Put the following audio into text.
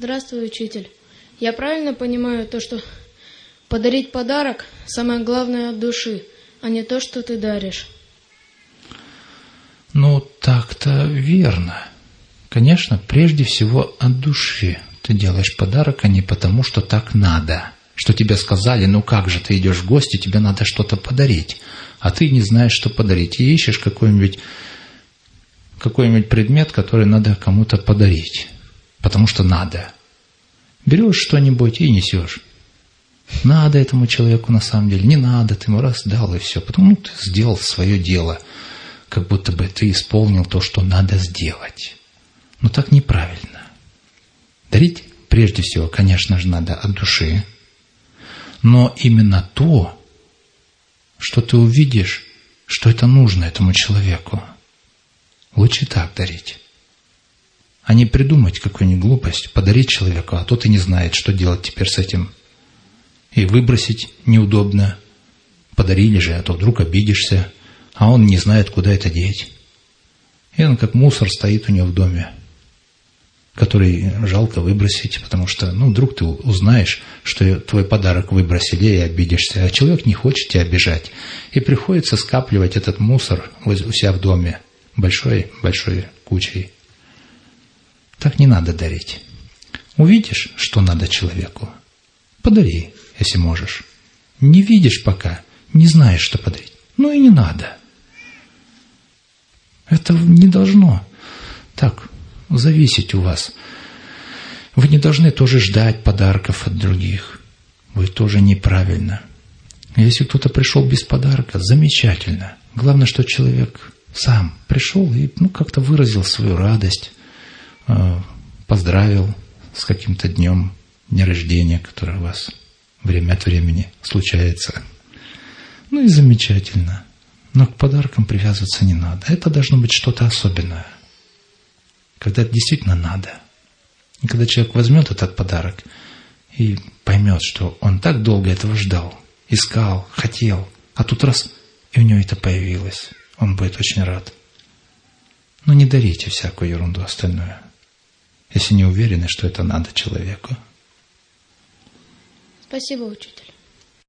Здравствуй, учитель. Я правильно понимаю то, что подарить подарок – самое главное от души, а не то, что ты даришь? Ну, так-то верно. Конечно, прежде всего от души ты делаешь подарок, а не потому, что так надо. Что тебе сказали, ну как же, ты идешь в гости, тебе надо что-то подарить. А ты не знаешь, что подарить. И ищешь какой-нибудь какой-нибудь предмет, который надо кому-то подарить. Потому что надо. Берешь что-нибудь и несешь. Надо этому человеку на самом деле, не надо, ты ему раз дал и все. Потом ну, ты сделал свое дело, как будто бы ты исполнил то, что надо сделать. Но так неправильно. Дарить прежде всего, конечно же, надо от души, но именно то, что ты увидишь, что это нужно этому человеку. Лучше так дарить. А не придумать какую-нибудь глупость, подарить человеку, а тот и не знает, что делать теперь с этим. И выбросить неудобно. Подарили же, а то вдруг обидишься, а он не знает, куда это деть. И он как мусор стоит у него в доме который жалко выбросить, потому что, ну, вдруг ты узнаешь, что твой подарок выбросили и обидишься, а человек не хочет тебя обижать. И приходится скапливать этот мусор у себя в доме большой-большой кучей. Так не надо дарить. Увидишь, что надо человеку, подари, если можешь. Не видишь пока, не знаешь, что подарить. Ну и не надо. Это не должно так зависеть у вас. Вы не должны тоже ждать подарков от других. Вы тоже неправильно. Если кто-то пришел без подарка, замечательно. Главное, что человек сам пришел и ну, как-то выразил свою радость, поздравил с каким-то днем дня рождения, который у вас время от времени случается. Ну и замечательно. Но к подаркам привязываться не надо. Это должно быть что-то особенное – когда это действительно надо. И когда человек возьмет этот подарок и поймет, что он так долго этого ждал, искал, хотел, а тут раз, и у него это появилось, он будет очень рад. Но не дарите всякую ерунду остальную, если не уверены, что это надо человеку. Спасибо, учитель.